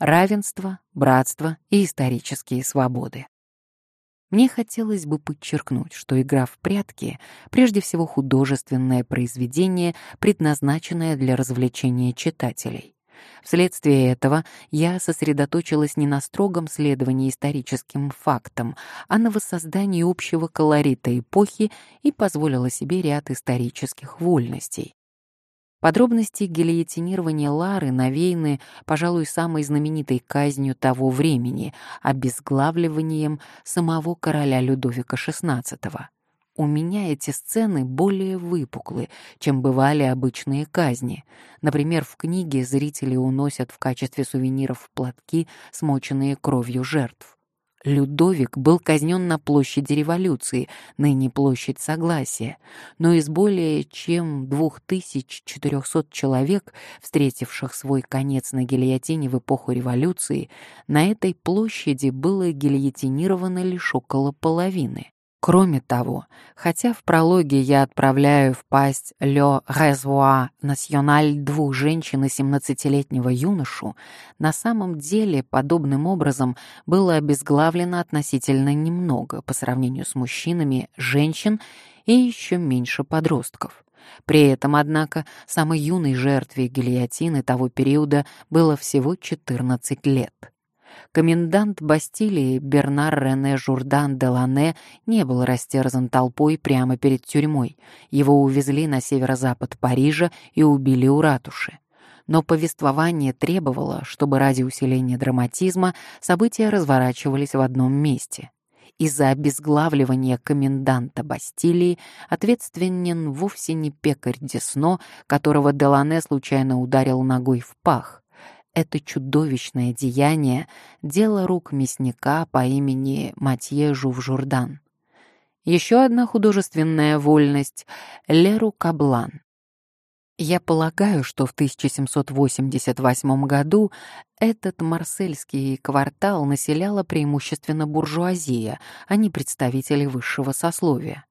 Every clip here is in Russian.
равенство, братство и исторические свободы. Мне хотелось бы подчеркнуть, что игра в прятки прежде всего художественное произведение, предназначенное для развлечения читателей. Вследствие этого я сосредоточилась не на строгом следовании историческим фактам, а на воссоздании общего колорита эпохи и позволила себе ряд исторических вольностей. Подробности гильотинирования Лары навеяны, пожалуй, самой знаменитой казнью того времени — обезглавливанием самого короля Людовика XVI. У меня эти сцены более выпуклы, чем бывали обычные казни. Например, в книге зрители уносят в качестве сувениров платки, смоченные кровью жертв. Людовик был казнен на площади революции, ныне площадь Согласия, но из более чем 2400 человек, встретивших свой конец на гильотине в эпоху революции, на этой площади было гильотинировано лишь около половины. Кроме того, хотя в прологе я отправляю в пасть «Ле Резвуа Националь» двух женщин и семнадцатилетнего юношу, на самом деле подобным образом было обезглавлено относительно немного по сравнению с мужчинами, женщин и еще меньше подростков. При этом, однако, самой юной жертве гильотины того периода было всего 14 лет. Комендант Бастилии Бернар Рене Журдан де Лане не был растерзан толпой прямо перед тюрьмой. Его увезли на северо-запад Парижа и убили у ратуши. Но повествование требовало, чтобы ради усиления драматизма события разворачивались в одном месте. Из-за обезглавливания коменданта Бастилии ответственен вовсе не пекарь Десно, которого Делане случайно ударил ногой в пах, это чудовищное деяние — дело рук мясника по имени Матье Жув-Журдан. Еще одна художественная вольность — Леру Каблан. Я полагаю, что в 1788 году этот марсельский квартал населяла преимущественно буржуазия, а не представители высшего сословия.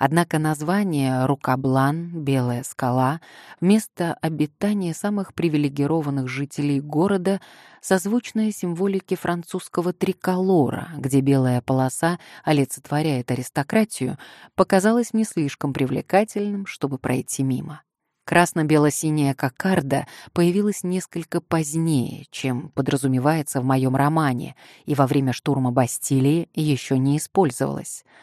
Однако название Рукаблан, Белая скала, место обитания самых привилегированных жителей города созвучное символике французского триколора, где белая полоса олицетворяет аристократию, показалось не слишком привлекательным, чтобы пройти мимо. Красно-бело-синяя кокарда появилась несколько позднее, чем подразумевается в моем романе, и во время штурма Бастилии еще не использовалась —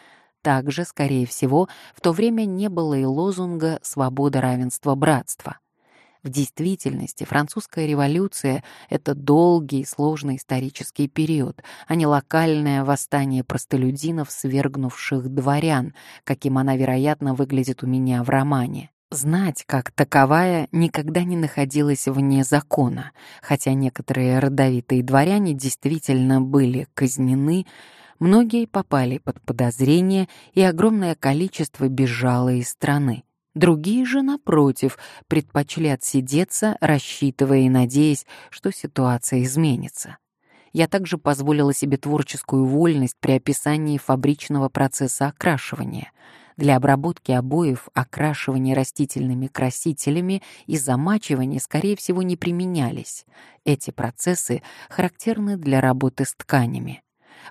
также, скорее всего, в то время не было и лозунга «свобода, равенство, братство». В действительности французская революция — это долгий и сложный исторический период, а не локальное восстание простолюдинов, свергнувших дворян, каким она, вероятно, выглядит у меня в романе. Знать, как таковая, никогда не находилась вне закона, хотя некоторые родовитые дворяне действительно были казнены, многие попали под подозрение, и огромное количество бежало из страны. Другие же, напротив, предпочли отсидеться, рассчитывая и надеясь, что ситуация изменится. Я также позволила себе творческую вольность при описании фабричного процесса окрашивания. Для обработки обоев окрашивание растительными красителями и замачивание, скорее всего, не применялись. Эти процессы характерны для работы с тканями.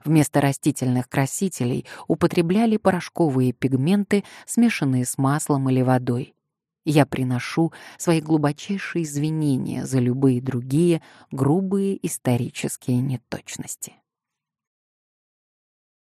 Вместо растительных красителей употребляли порошковые пигменты, смешанные с маслом или водой. Я приношу свои глубочайшие извинения за любые другие грубые исторические неточности.